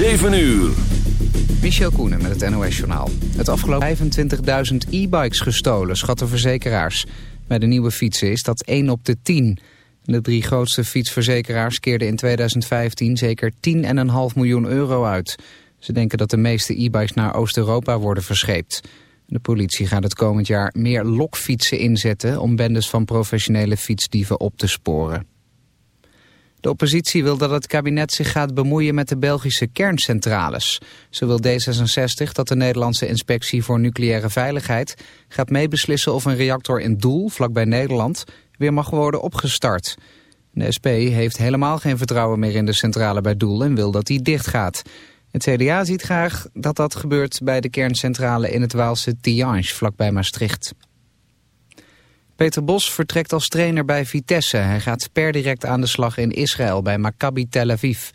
7 uur. Michel Koenen met het NOS-journaal. Het afgelopen 25.000 e-bikes gestolen, schatten verzekeraars. Bij de nieuwe fietsen is dat 1 op de 10. De drie grootste fietsverzekeraars keerden in 2015 zeker 10,5 miljoen euro uit. Ze denken dat de meeste e-bikes naar Oost-Europa worden verscheept. De politie gaat het komend jaar meer lokfietsen inzetten... om bendes van professionele fietsdieven op te sporen. De oppositie wil dat het kabinet zich gaat bemoeien met de Belgische kerncentrales. Zo wil D66 dat de Nederlandse Inspectie voor Nucleaire Veiligheid gaat meebeslissen of een reactor in Doel, vlakbij Nederland, weer mag worden opgestart. De SP heeft helemaal geen vertrouwen meer in de centrale bij Doel en wil dat die dichtgaat. Het CDA ziet graag dat dat gebeurt bij de kerncentrale in het Waalse Tiange, vlakbij Maastricht. Peter Bos vertrekt als trainer bij Vitesse. Hij gaat per direct aan de slag in Israël bij Maccabi Tel Aviv.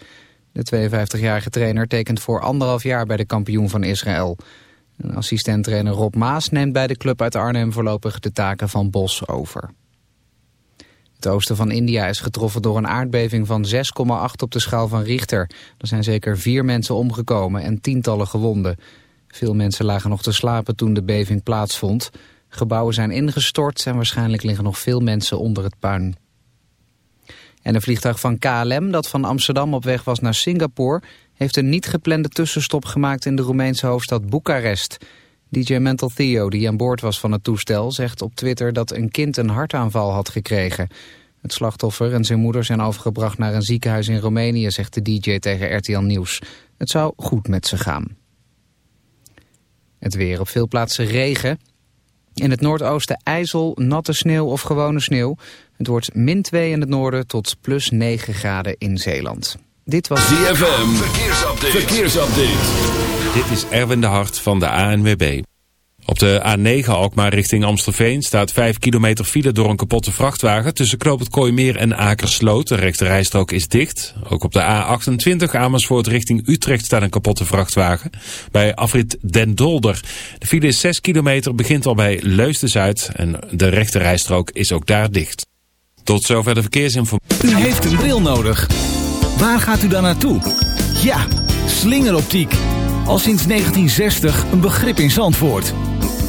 De 52-jarige trainer tekent voor anderhalf jaar bij de kampioen van Israël. Assistent-trainer Rob Maas neemt bij de club uit Arnhem voorlopig de taken van Bos over. Het oosten van India is getroffen door een aardbeving van 6,8 op de schaal van Richter. Er zijn zeker vier mensen omgekomen en tientallen gewonden. Veel mensen lagen nog te slapen toen de beving plaatsvond. Gebouwen zijn ingestort en waarschijnlijk liggen nog veel mensen onder het puin. En een vliegtuig van KLM dat van Amsterdam op weg was naar Singapore... heeft een niet geplande tussenstop gemaakt in de Roemeense hoofdstad Boekarest. DJ Mental Theo, die aan boord was van het toestel, zegt op Twitter dat een kind een hartaanval had gekregen. Het slachtoffer en zijn moeder zijn overgebracht naar een ziekenhuis in Roemenië, zegt de DJ tegen RTL Nieuws. Het zou goed met ze gaan. Het weer op veel plaatsen regen. In het noordoosten ijzel, natte sneeuw of gewone sneeuw. Het wordt min 2 in het noorden tot plus 9 graden in Zeeland. Dit was ZFM, verkeersupdate. verkeersupdate. Dit is Erwin de Hart van de ANWB. Op de A9 Alkmaar richting Amstelveen staat 5 kilometer file door een kapotte vrachtwagen. Tussen Knoop het Kooimeer en Akersloot. De rechte rijstrook is dicht. Ook op de A28 Amersfoort richting Utrecht staat een kapotte vrachtwagen. Bij afrit Den Dolder. De file is 6 kilometer, begint al bij Leusden-Zuid. En de rechte rijstrook is ook daar dicht. Tot zover de verkeersinformatie. U heeft een bril nodig. Waar gaat u dan naartoe? Ja, slingeroptiek. Al sinds 1960 een begrip in Zandvoort.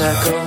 i ago.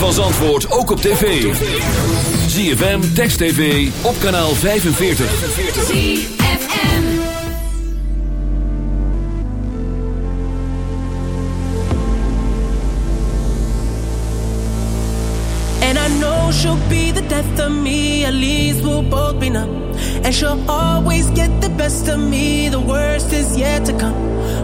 van Zandvoort ook op tv. ZFM, Text TV, op kanaal 45. ZFM And I know she'll be the death of me, at least we'll both be numb. And she'll always get the best of me, the worst is yet to come.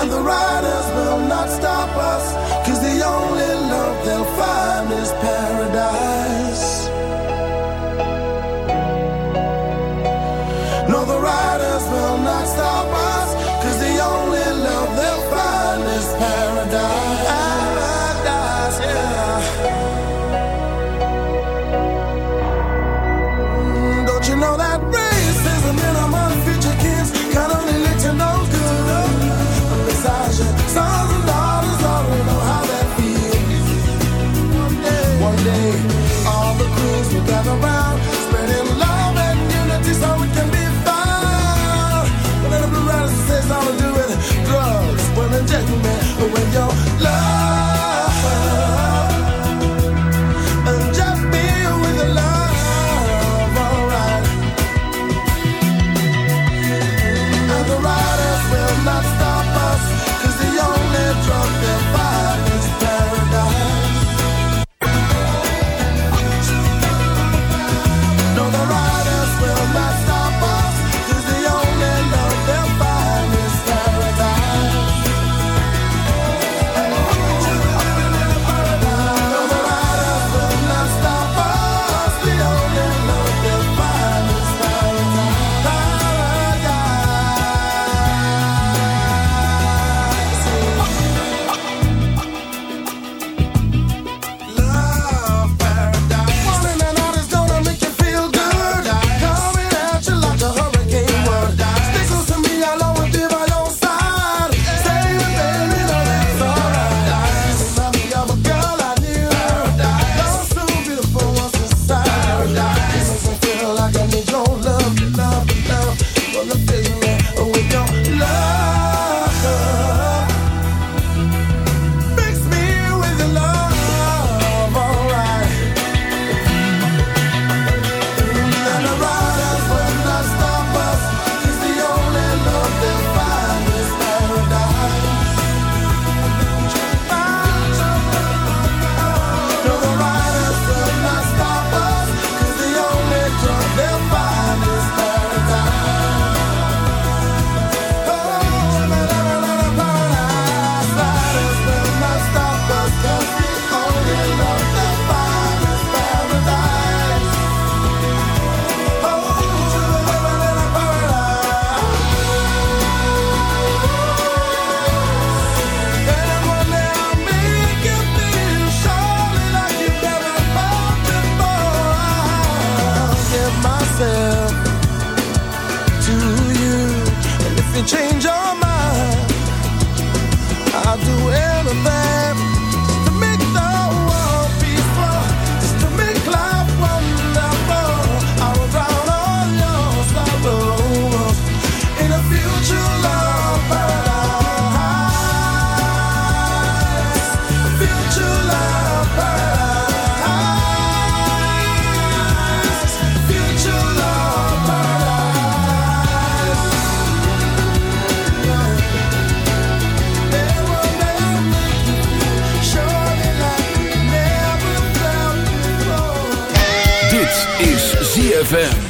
And the riders will not stop us cause the only love they'll find is paradise. ZFM.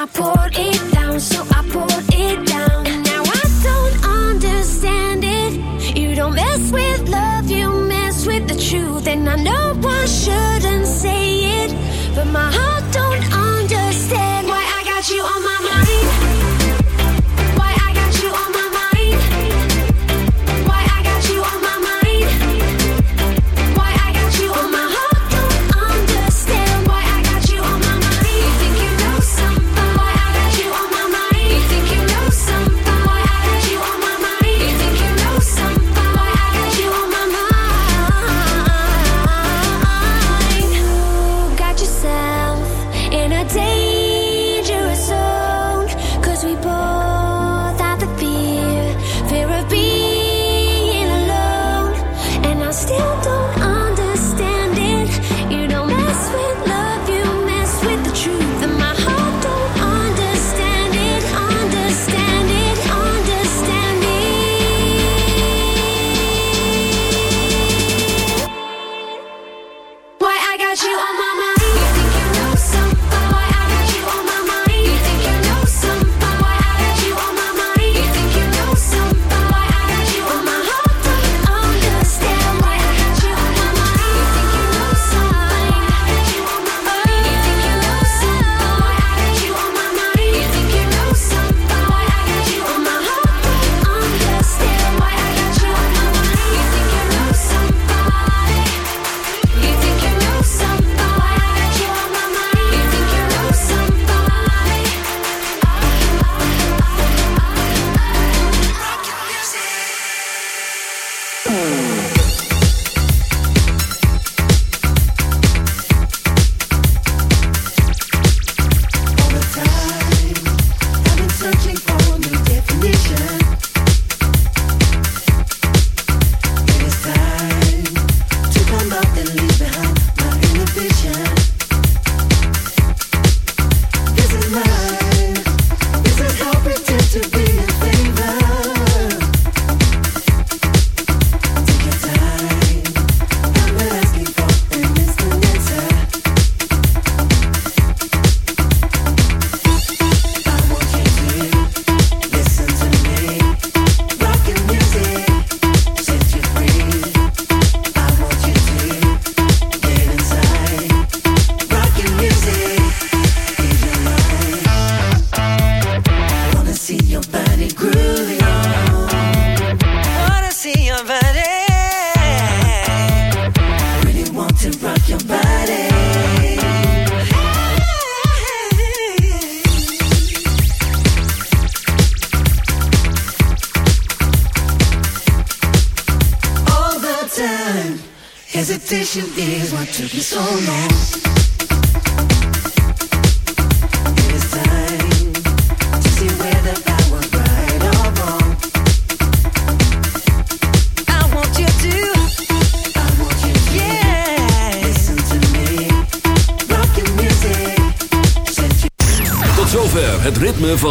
I pour